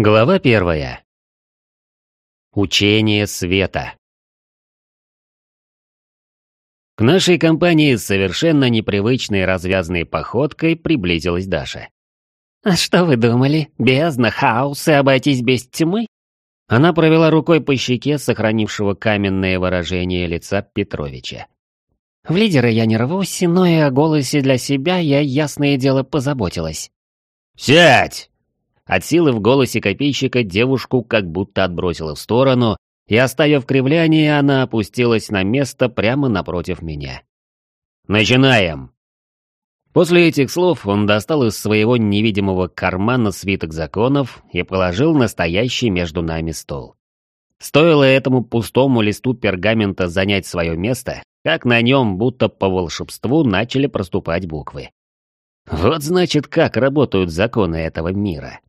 Глава первая. Учение света. К нашей компании с совершенно непривычной развязной походкой приблизилась Даша. «А что вы думали? Бездна, хаос и обойтись без тьмы?» Она провела рукой по щеке, сохранившего каменное выражение лица Петровича. «В лидеры я не рвусь, но и о голосе для себя я, ясное дело, позаботилась». «Сядь!» От силы в голосе копейщика девушку как будто отбросило в сторону, и, оставив кривляние, она опустилась на место прямо напротив меня. «Начинаем!» После этих слов он достал из своего невидимого кармана свиток законов и положил настоящий между нами стол. Стоило этому пустому листу пергамента занять свое место, как на нем, будто по волшебству, начали проступать буквы. Вот значит, как работают законы этого мира.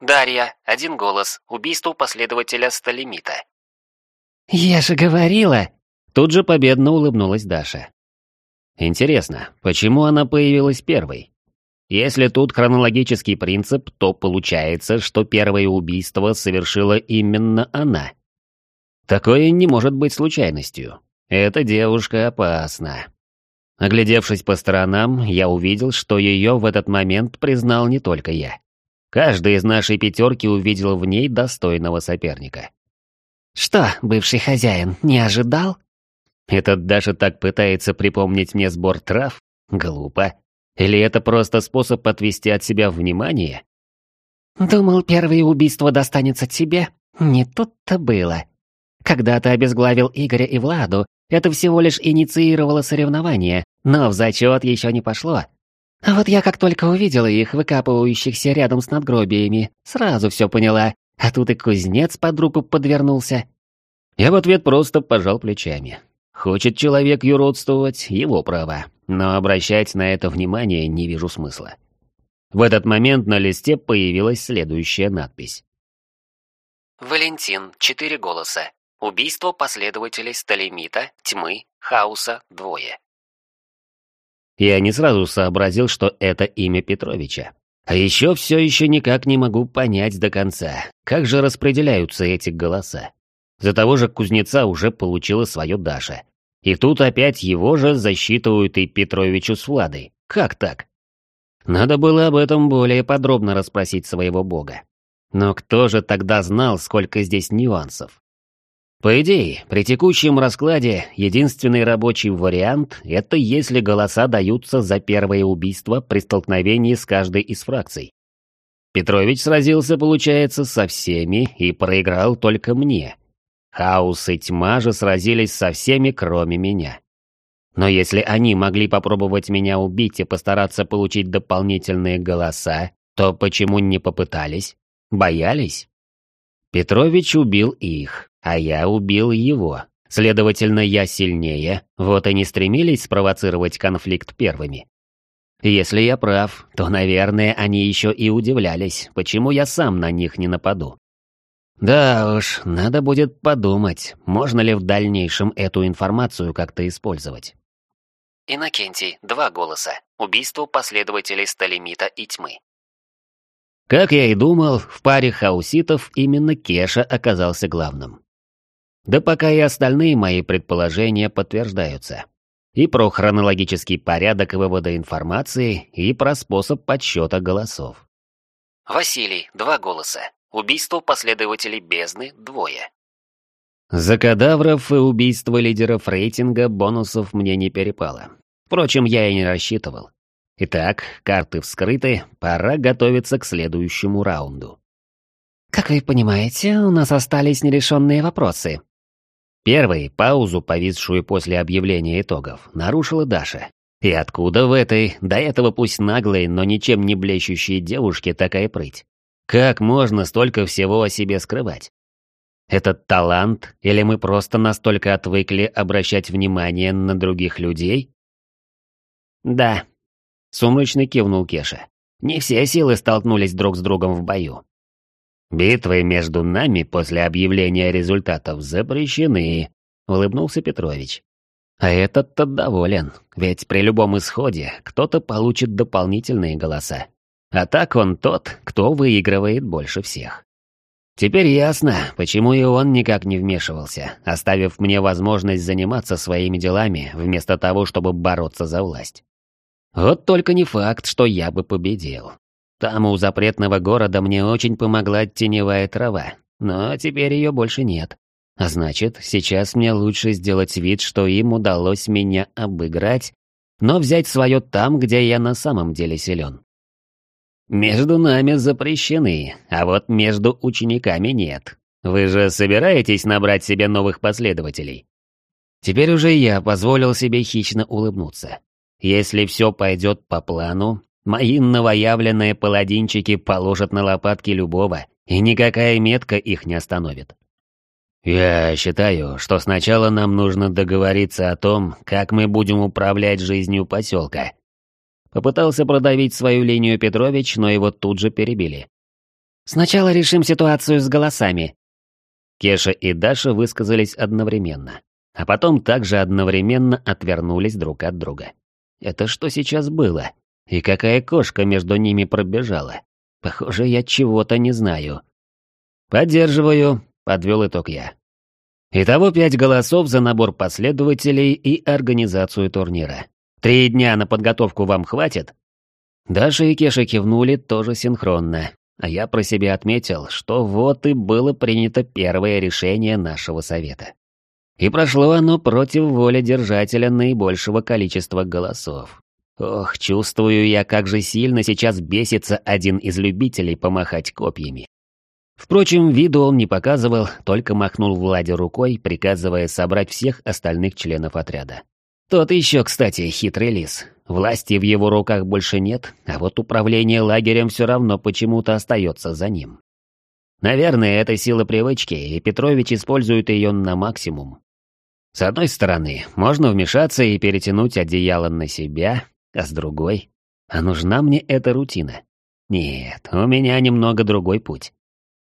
Дарья, один голос. Убийство последователя Сталимита. «Я же говорила!» Тут же победно улыбнулась Даша. Интересно, почему она появилась первой? Если тут хронологический принцип, то получается, что первое убийство совершила именно она. Такое не может быть случайностью. Эта девушка опасна. Оглядевшись по сторонам, я увидел, что ее в этот момент признал не только я. Каждый из нашей пятерки увидел в ней достойного соперника. «Что, бывший хозяин, не ожидал?» Этот даже так пытается припомнить мне сбор трав? Глупо. Или это просто способ отвести от себя внимание? «Думал, первое убийство достанется тебе? Не тут-то было. Когда ты обезглавил Игоря и Владу, это всего лишь инициировало соревнование, но в зачет еще не пошло. А вот я как только увидела их, выкапывающихся рядом с надгробиями, сразу все поняла. А тут и кузнец под руку подвернулся. Я в ответ просто пожал плечами. Хочет человек юродствовать, его право. Но обращать на это внимание не вижу смысла. В этот момент на листе появилась следующая надпись. Валентин, четыре голоса. Убийство последователей Сталимита, Тьмы, Хаоса, двое. Я не сразу сообразил, что это имя Петровича. А еще все еще никак не могу понять до конца, как же распределяются эти голоса. За того же кузнеца уже получила свое Даша. И тут опять его же засчитывают и Петровичу с Владой. Как так? Надо было об этом более подробно расспросить своего бога. Но кто же тогда знал, сколько здесь нюансов? По идее, при текущем раскладе единственный рабочий вариант – это если голоса даются за первое убийство при столкновении с каждой из фракций. Петрович сразился, получается, со всеми и проиграл только мне. Хаос и Тьма же сразились со всеми, кроме меня. Но если они могли попробовать меня убить и постараться получить дополнительные голоса, то почему не попытались? Боялись? Петрович убил их, а я убил его. Следовательно, я сильнее, вот и не стремились спровоцировать конфликт первыми. Если я прав, то, наверное, они еще и удивлялись, почему я сам на них не нападу. Да уж, надо будет подумать, можно ли в дальнейшем эту информацию как-то использовать. Иннокентий, два голоса. Убийство последователей Сталимита и Тьмы. Как я и думал, в паре хауситов именно Кеша оказался главным. Да пока и остальные мои предположения подтверждаются. И про хронологический порядок вывода информации, и про способ подсчета голосов. Василий, два голоса. Убийство последователей бездны, двое. За кадавров и убийство лидеров рейтинга бонусов мне не перепало. Впрочем, я и не рассчитывал. Итак, карты вскрыты, пора готовиться к следующему раунду. «Как вы понимаете, у нас остались нерешенные вопросы», Первый, паузу, повисшую после объявления итогов, нарушила Даша. И откуда в этой, до этого пусть наглой, но ничем не блещущей девушке такая прыть? Как можно столько всего о себе скрывать? Этот талант, или мы просто настолько отвыкли обращать внимание на других людей? Да. Сумрачно кивнул Кеша. Не все силы столкнулись друг с другом в бою. «Битвы между нами после объявления результатов запрещены», — улыбнулся Петрович. «А этот-то доволен, ведь при любом исходе кто-то получит дополнительные голоса. А так он тот, кто выигрывает больше всех. Теперь ясно, почему и он никак не вмешивался, оставив мне возможность заниматься своими делами, вместо того, чтобы бороться за власть. Вот только не факт, что я бы победил. Там у запретного города мне очень помогла теневая трава, но теперь ее больше нет. А значит, сейчас мне лучше сделать вид, что им удалось меня обыграть, но взять свое там, где я на самом деле силен. Между нами запрещены, а вот между учениками нет. Вы же собираетесь набрать себе новых последователей? Теперь уже я позволил себе хищно улыбнуться. Если все пойдет по плану, мои новоявленные паладинчики положат на лопатки любого, и никакая метка их не остановит. Я считаю, что сначала нам нужно договориться о том, как мы будем управлять жизнью поселка, Попытался продавить свою линию Петрович, но его тут же перебили. «Сначала решим ситуацию с голосами». Кеша и Даша высказались одновременно, а потом также одновременно отвернулись друг от друга. Это что сейчас было? И какая кошка между ними пробежала? Похоже, я чего-то не знаю. «Поддерживаю», — подвел итог я. Итого пять голосов за набор последователей и организацию турнира. Три дня на подготовку вам хватит?» Даша и Кеша кивнули тоже синхронно, а я про себя отметил, что вот и было принято первое решение нашего совета. И прошло оно против воли держателя наибольшего количества голосов. Ох, чувствую я, как же сильно сейчас бесится один из любителей помахать копьями. Впрочем, виду он не показывал, только махнул Владе рукой, приказывая собрать всех остальных членов отряда. Тот еще, кстати, хитрый лис. Власти в его руках больше нет, а вот управление лагерем все равно почему-то остается за ним. Наверное, это сила привычки, и Петрович использует ее на максимум. С одной стороны, можно вмешаться и перетянуть одеяло на себя, а с другой... А нужна мне эта рутина? Нет, у меня немного другой путь.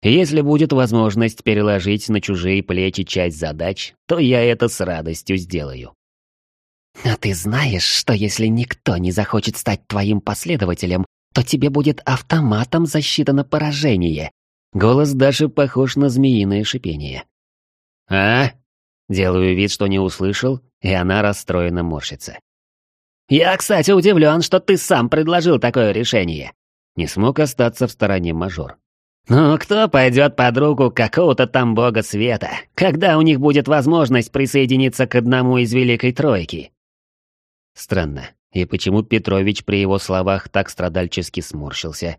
Если будет возможность переложить на чужие плечи часть задач, то я это с радостью сделаю. «А ты знаешь, что если никто не захочет стать твоим последователем, то тебе будет автоматом засчитано поражение?» Голос Даши похож на змеиное шипение. «А?» Делаю вид, что не услышал, и она расстроенно морщится. «Я, кстати, удивлен, что ты сам предложил такое решение». Не смог остаться в стороне мажор. «Ну, кто пойдет под руку какого-то там бога света, когда у них будет возможность присоединиться к одному из Великой Тройки?» Странно, и почему Петрович при его словах так страдальчески сморщился?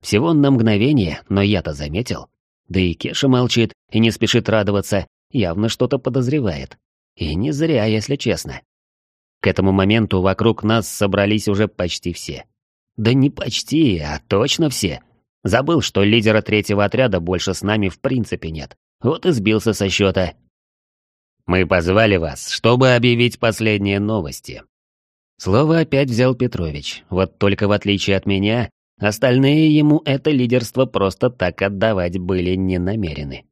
Всего на мгновение, но я-то заметил. Да и Кеша молчит и не спешит радоваться, явно что-то подозревает. И не зря, если честно. К этому моменту вокруг нас собрались уже почти все. Да не почти, а точно все. Забыл, что лидера третьего отряда больше с нами в принципе нет. Вот и сбился со счета. Мы позвали вас, чтобы объявить последние новости. Слово опять взял Петрович, вот только в отличие от меня, остальные ему это лидерство просто так отдавать были не намерены.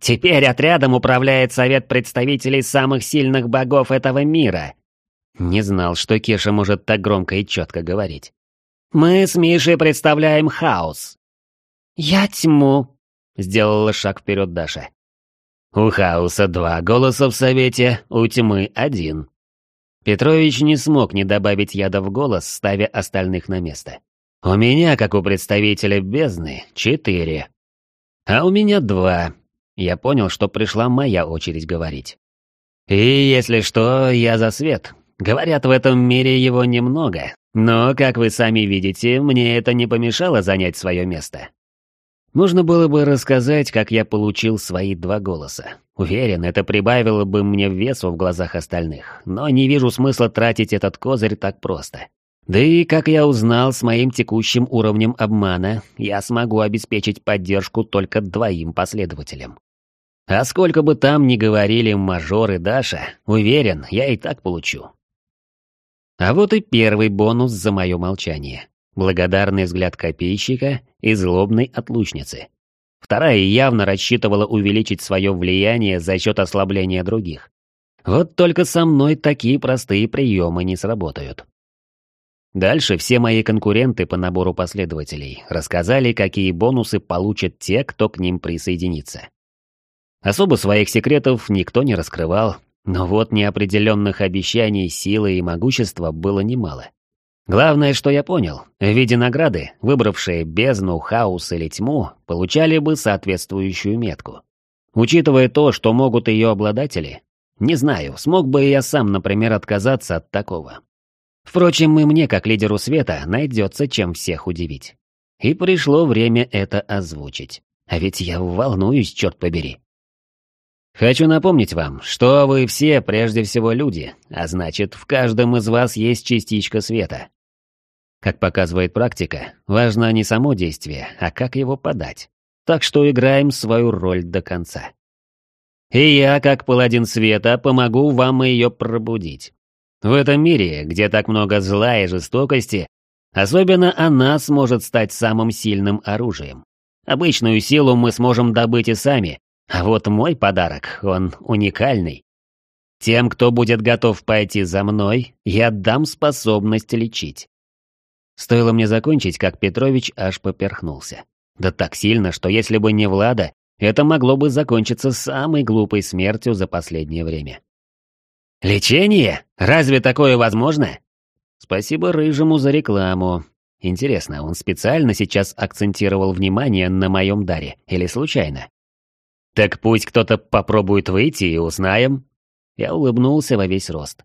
«Теперь отрядом управляет совет представителей самых сильных богов этого мира», не знал, что Кеша может так громко и четко говорить. «Мы с Мишей представляем хаос». «Я тьму», — сделала шаг вперед Даша. «У хаоса два голоса в совете, у тьмы один», Петрович не смог не добавить яда в голос, ставя остальных на место. «У меня, как у представителя бездны, четыре. А у меня два». Я понял, что пришла моя очередь говорить. «И если что, я за свет. Говорят, в этом мире его немного, но, как вы сами видите, мне это не помешало занять свое место. Нужно было бы рассказать, как я получил свои два голоса. Уверен, это прибавило бы мне весу в глазах остальных, но не вижу смысла тратить этот козырь так просто. Да и, как я узнал, с моим текущим уровнем обмана я смогу обеспечить поддержку только двоим последователям. А сколько бы там ни говорили мажор и Даша, уверен, я и так получу. А вот и первый бонус за мое молчание. Благодарный взгляд копейщика и злобной отлучницы. Вторая явно рассчитывала увеличить свое влияние за счет ослабления других. Вот только со мной такие простые приемы не сработают. Дальше все мои конкуренты по набору последователей рассказали, какие бонусы получат те, кто к ним присоединится. Особо своих секретов никто не раскрывал, но вот неопределенных обещаний силы и могущества было немало. Главное, что я понял, в виде награды, выбравшие бездну, хаос или тьму, получали бы соответствующую метку. Учитывая то, что могут ее обладатели, не знаю, смог бы я сам, например, отказаться от такого. Впрочем, и мне, как лидеру света, найдется чем всех удивить. И пришло время это озвучить. А ведь я волнуюсь, черт побери. Хочу напомнить вам, что вы все прежде всего люди, а значит, в каждом из вас есть частичка света. Как показывает практика, важно не само действие, а как его подать. Так что играем свою роль до конца. И я, как паладин света, помогу вам ее пробудить. В этом мире, где так много зла и жестокости, особенно она сможет стать самым сильным оружием. Обычную силу мы сможем добыть и сами, а вот мой подарок, он уникальный. Тем, кто будет готов пойти за мной, я дам способность лечить. Стоило мне закончить, как Петрович аж поперхнулся. Да так сильно, что если бы не Влада, это могло бы закончиться самой глупой смертью за последнее время. «Лечение? Разве такое возможно?» Спасибо Рыжему за рекламу. Интересно, он специально сейчас акцентировал внимание на моем даре или случайно? Так пусть кто-то попробует выйти и узнаем. Я улыбнулся во весь рост.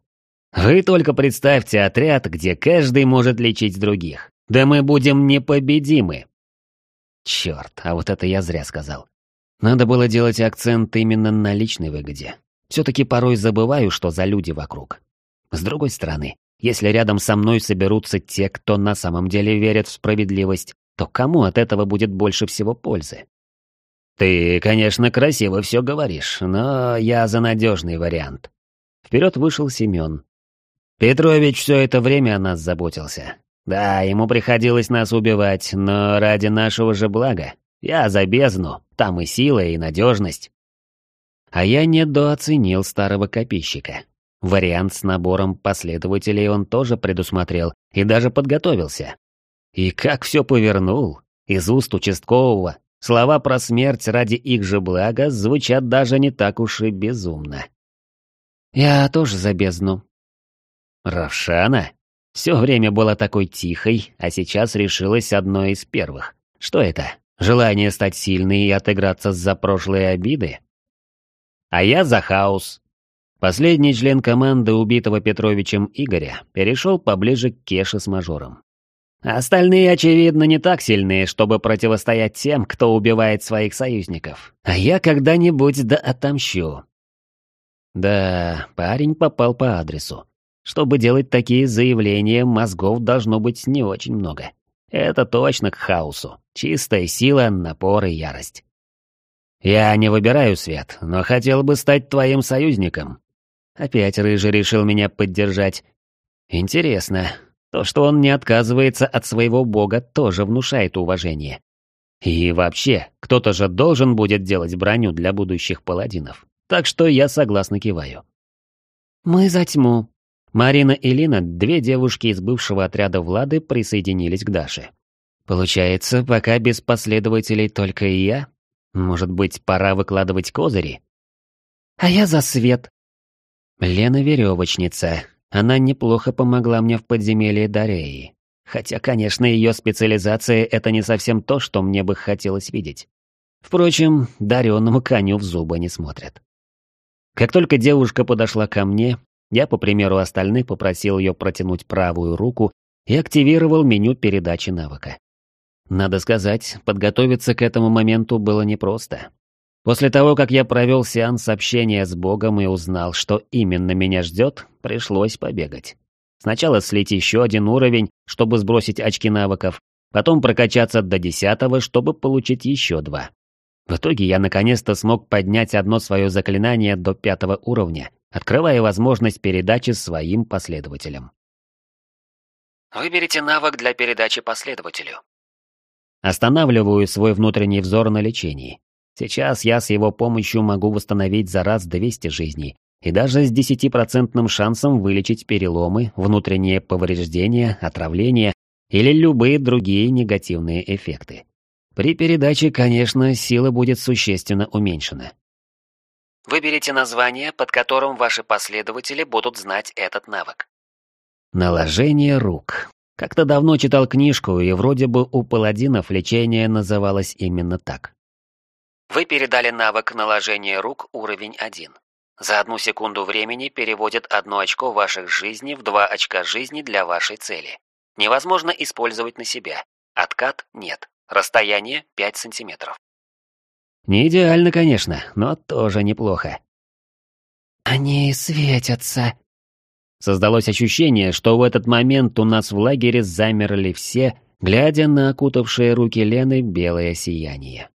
Вы только представьте отряд, где каждый может лечить других. Да мы будем непобедимы. Черт, а вот это я зря сказал. Надо было делать акцент именно на личной выгоде. Все-таки порой забываю, что за люди вокруг. С другой стороны, если рядом со мной соберутся те, кто на самом деле верит в справедливость, то кому от этого будет больше всего пользы? Ты, конечно, красиво все говоришь, но я за надежный вариант. Вперед вышел Семен. Петрович все это время о нас заботился. Да, ему приходилось нас убивать, но ради нашего же блага. Я за бездну, там и сила, и надежность. А я недооценил старого копейщика. Вариант с набором последователей он тоже предусмотрел и даже подготовился. И как все повернул. Из уст участкового слова про смерть ради их же блага звучат даже не так уж и безумно. «Я тоже за бездну». «Равшана?» Все время была такой тихой, а сейчас решилась одной из первых. Что это? Желание стать сильной и отыграться за прошлые обиды? А я за хаос. Последний член команды убитого Петровичем Игоря перешел поближе к Кеше с мажором. Остальные, очевидно, не так сильные, чтобы противостоять тем, кто убивает своих союзников. А я когда-нибудь да отомщу. Да, парень попал по адресу. Чтобы делать такие заявления, мозгов должно быть не очень много. Это точно к хаосу. Чистая сила, напор и ярость. Я не выбираю свет, но хотел бы стать твоим союзником. Опять Рыжий решил меня поддержать. Интересно, то, что он не отказывается от своего бога, тоже внушает уважение. И вообще, кто-то же должен будет делать броню для будущих паладинов. Так что я согласно киваю. «Мы за тьму», Марина и Лина, две девушки из бывшего отряда Влады, присоединились к Даше. Получается, пока без последователей только и я? Может быть, пора выкладывать козыри? А я за свет. Лена веревочница. Она неплохо помогла мне в подземелье Дареи. Хотя, конечно, ее специализация — это не совсем то, что мне бы хотелось видеть. Впрочем, дареному коню в зубы не смотрят. Как только девушка подошла ко мне, я, по примеру остальных, попросил ее протянуть правую руку и активировал меню передачи навыка. Надо сказать, подготовиться к этому моменту было непросто. После того, как я провел сеанс общения с Богом и узнал, что именно меня ждет, пришлось побегать. Сначала слить еще один уровень, чтобы сбросить очки навыков, потом прокачаться до десятого, чтобы получить еще два. В итоге я наконец-то смог поднять одно свое заклинание до пятого уровня открывая возможность передачи своим последователям. Выберите навык для передачи последователю. Останавливаю свой внутренний взор на лечении. Сейчас я с его помощью могу восстановить за раз 200 жизней, и даже с 10% шансом вылечить переломы, внутренние повреждения, отравления или любые другие негативные эффекты. При передаче, конечно, сила будет существенно уменьшена. Выберите название, под которым ваши последователи будут знать этот навык. Наложение рук. Как-то давно читал книжку, и вроде бы у паладинов лечение называлось именно так. Вы передали навык наложения рук уровень 1. За одну секунду времени переводит одно очко ваших жизней в два очка жизни для вашей цели. Невозможно использовать на себя. Откат нет. Расстояние 5 сантиметров. Не идеально, конечно, но тоже неплохо. «Они светятся». Создалось ощущение, что в этот момент у нас в лагере замерли все, глядя на окутавшие руки Лены белое сияние.